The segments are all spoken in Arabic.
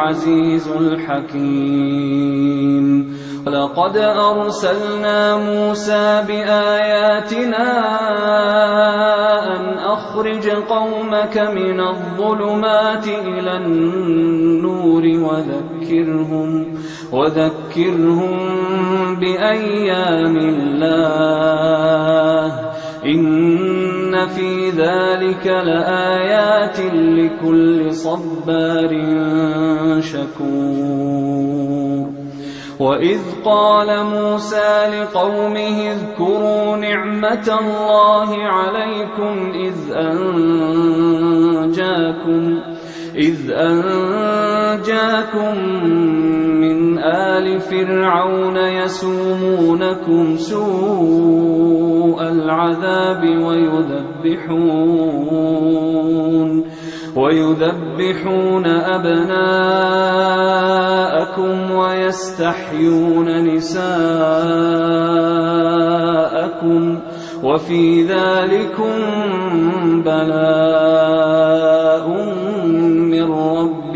العزيز الحكيم. ولقد أرسلنا موسى بآياتنا أن أخرج قومك من الظلمات إلى النور وذكرهم وذكرهم بأيام الله. في ذلك لآيات لكل صبار شكور. وإذ قال موسى لقومه اذكروا نعمة الله عليكم إذ أنجاكم إذ أنجاكم من آل فرعون يسومونكم سوء العذاب ويذبحون ويذبحون أبناءكم ويستحيون نساءكم وفي ذلكم بلاء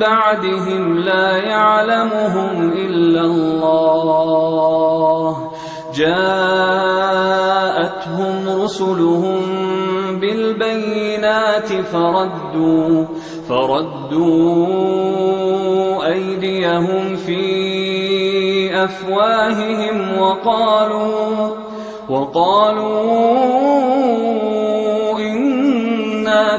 بعدهم لا يعلمهم إلا الله. جاءتهم رسلهم بالبينات فردوا فردوا أيديهم في أفواههم وقالوا وقالوا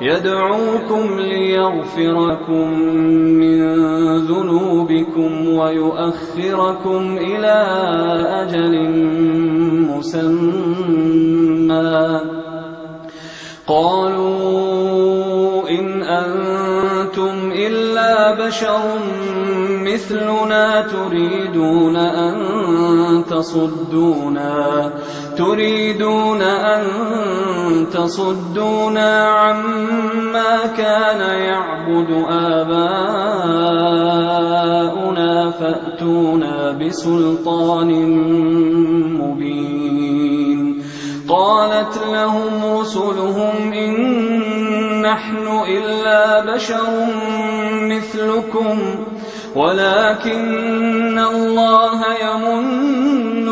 يدعوكم ليغفركم من ذنوبكم ويؤخركم إلى أجل مسمى. قالوا إن أنتم إلا بشر مثلنا تريدون أن تصدونا. تريدون أن تصدونا عما كان يعبد آباؤنا فأتونا بسلطان مبين. قالت لهم رسلهم إن نحن إلا بشر مثلكم ولكن الله يمن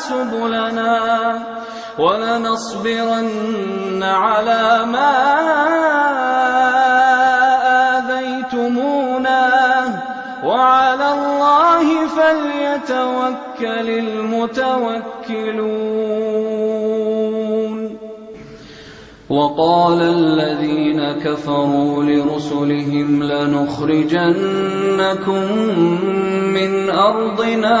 سبلنا ولنصبرن على ما آذيتمونا. وعلى الله فليتوكل المتوكلون. وقال الذين كفروا لرسلهم لنخرجنكم من أرضنا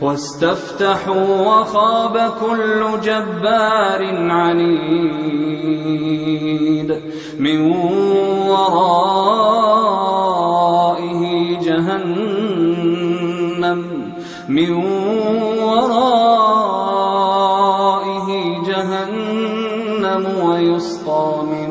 واستفتحوا وخاب كل جبار عنيد من ورائه جهنم من ورائه جهنم ويسقى من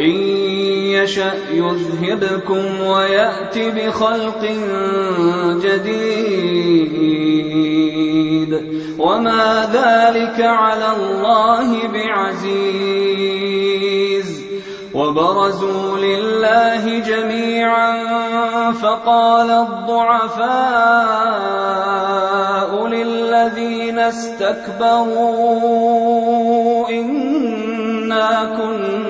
إن يشأ يذهبكم ويأت بخلق جديد. وما ذلك على الله بعزيز. وبرزوا لله جميعا فقال الضعفاء للذين استكبروا إنا كنا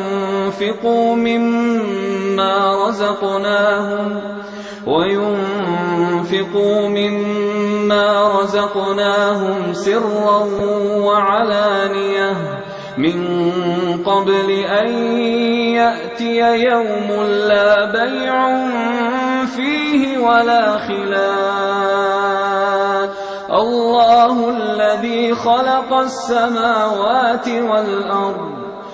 مما رزقناهم وينفقوا مما رزقناهم سرا وعلانية من قبل أن يأتي يوم لا بيع فيه ولا خلال الله الذي خلق السماوات والأرض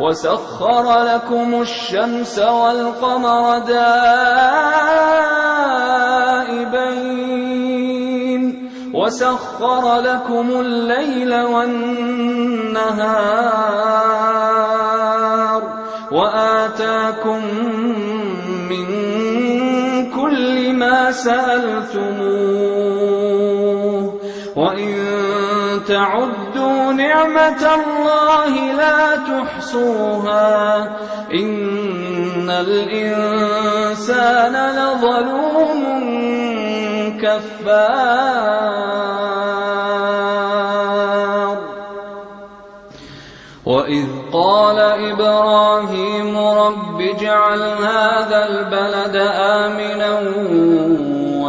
وسخر لكم الشمس والقمر دائبين. وسخر لكم الليل والنهار وآتاكم من كل ما سألتموه نعمة الله لا تحصوها. إن الإنسان لظلوم كفار. وإذ قال إبراهيم رب اجعل هذا البلد آمنا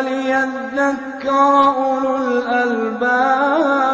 وليذكر أولو الألباب